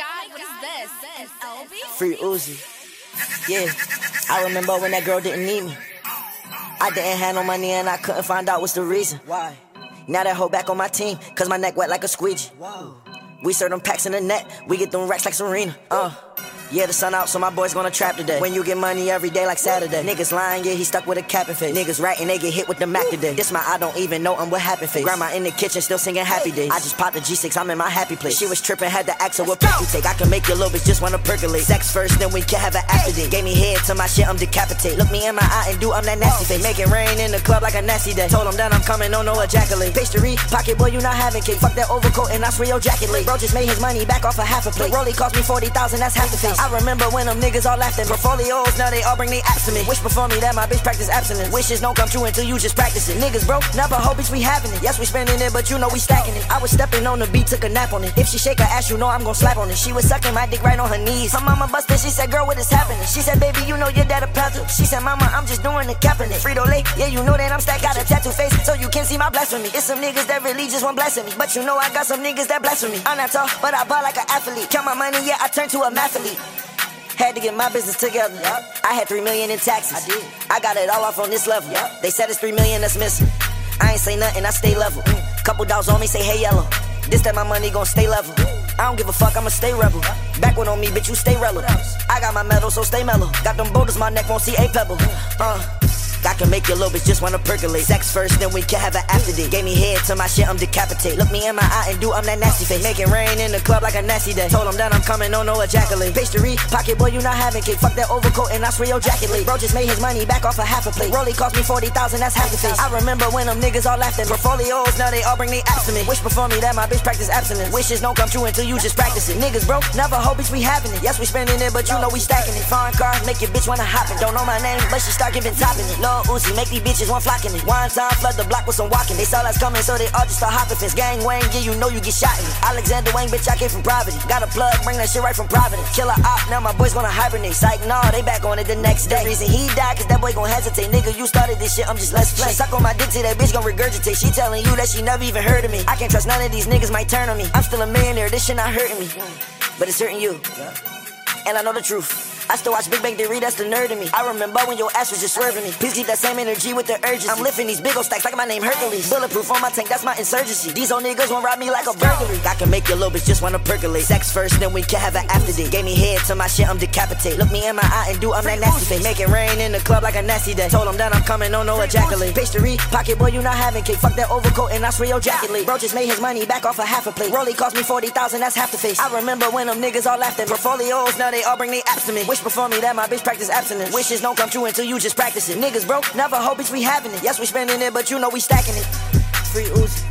god, what is this? LB? Free Uzi. Yeah, I remember when that girl didn't need me. I didn't have no money and I couldn't find out what's the reason. Why? Now that hoe back on my team, cause my neck wet like a squeegee. Wow. We serve them packs in the net, we get them racks like Serena. Uh. Yeah, the sun out, so my boy's gonna trap today. When you get money every day like Saturday. Niggas lying, yeah, he stuck with a cap and face. Niggas ratting, they get hit with the Mac today. This my I don't even know I'm what happened face. Grandma in the kitchen still singing happy days. I just popped the G6, I'm in my happy place. She was tripping, had to ask her what pick you take. I can make your little bitch just wanna percolate. Sex first, then we can have an after date. Gave me head to my shit, I'm decapitate. Look me in my eye and do I'm that nasty face. Make it rain in the club like a nasty day. Told him that I'm coming, oh no no ejaculate. Pastry, pocket boy, you not having cake. Fuck that overcoat and I swear your jacket late. Bro just made his money back off a half a plate. Rolly cost me 40,000, that's half the face. I remember when I'm niggas all laughing. Portfolios, now they all bring they apps to me. Wish before me that my bitch practice abstinence. Wishes don't come true until you just practice it. Niggas, bro, never hope bitch we having it. Yes, we spending it, but you know we stacking it. I was stepping on the beat, took a nap on it. If she shake her ass, you know I'm gon' slap on it. She was sucking my dick right on her knees. Her mama busted, she said, girl, what is happening? She said, baby, you know your dad a panther. She said, mama, I'm just doing the capping it. Frito Lay, yeah, you know that I'm stacked, got a tattoo face, so you can see my blasphemy. It's some niggas that really just want blasphemy. But you know I got some niggas that blasphemy. I'm not tall, but I ball like an athlete. Count my money, yeah, I turn to a mathlete. Had to get my business together. Yep. I had three million in taxes. I did. I got it all off on this level. Yep. They said it's three million that's missing. I ain't say nothing, I stay level. Mm. Couple dogs on me say hey yellow. This that my money gon' stay level. I don't give a fuck, I'ma stay rebel. Back one on me, bitch, you stay relevant. I got my medal, so stay mellow. Got them boulders, my neck won't see a pebble. Uh. I can make your little bitch just wanna percolate. Sex first, then we can have an after date. Gave me head to my shit, I'm decapitate. Look me in my eye and do I'm that nasty face. Make it rain in the club like a nasty day. Told him that I'm coming, no no ejaculate. Pastry, pocket boy, you not having cake. Fuck that overcoat and I swear your jacket late. Bro just made his money back off a half a plate. Rolly cost me 40,000, that's half the face. I remember when them niggas all laughed at portfolios, now they all bring they apps to me. Wish before me that my bitch practice abstinence. Wishes don't come true until you just practice it. Niggas, bro, never hope bitch we having it. Yes, we spending it, but you know we stacking it. Foreign cars make your bitch wanna hop it. Don't know my name, but she start giving topping it. Lil Uzi make these bitches want flocking it. One time flood the block with some walking. They saw us coming, so they all just start hopping. Fence gang Wayne, yeah, you know you get shot in it. Alexander Wang, bitch, I came from poverty. Got a plug, bring that shit right from Providence. Killer op, now my boys gonna hibernate. Psych, nah, they back on it the next day. The reason he died, cause that boy gon' hesitate. Nigga, you started this shit, I'm just less play. Suck on my dick till that bitch gon' regurgitate. She telling you that she never even heard of me. I can't trust none of these niggas might turn on me. I'm still a millionaire, this shit not hurting me. But it's hurting you. And I know the truth. I still watch Big Bang Theory, that's the nerd in me. I remember when your ass was just swerving me. Please keep that same energy with the urgency. I'm lifting these big old stacks like my name Hercules. Bulletproof on my tank, that's my insurgency. These old niggas won't rob me like a burglary. I can make your little bitch just wanna percolate. Sex first, then we can have an after date. Gave me head to my shit, I'm decapitate. Look me in my eye and do I'm that nasty face. Make it rain in the club like a nasty day. Told him that I'm coming, oh no no ejaculate. Pastry, pocket boy, you not having cake. Fuck that overcoat and I swear your jacket late. Bro just made his money back off a half a plate. Rolly cost me 40,000, that's half the face. I remember when them niggas all laughed at portfolios, now they all bring they apps to me. Wish before me that my bitch practice abstinence. Wishes don't come true until you just practice it. Niggas, bro, never hope bitch we having it. Yes, we spending it, but you know we stacking it. Free Uzi.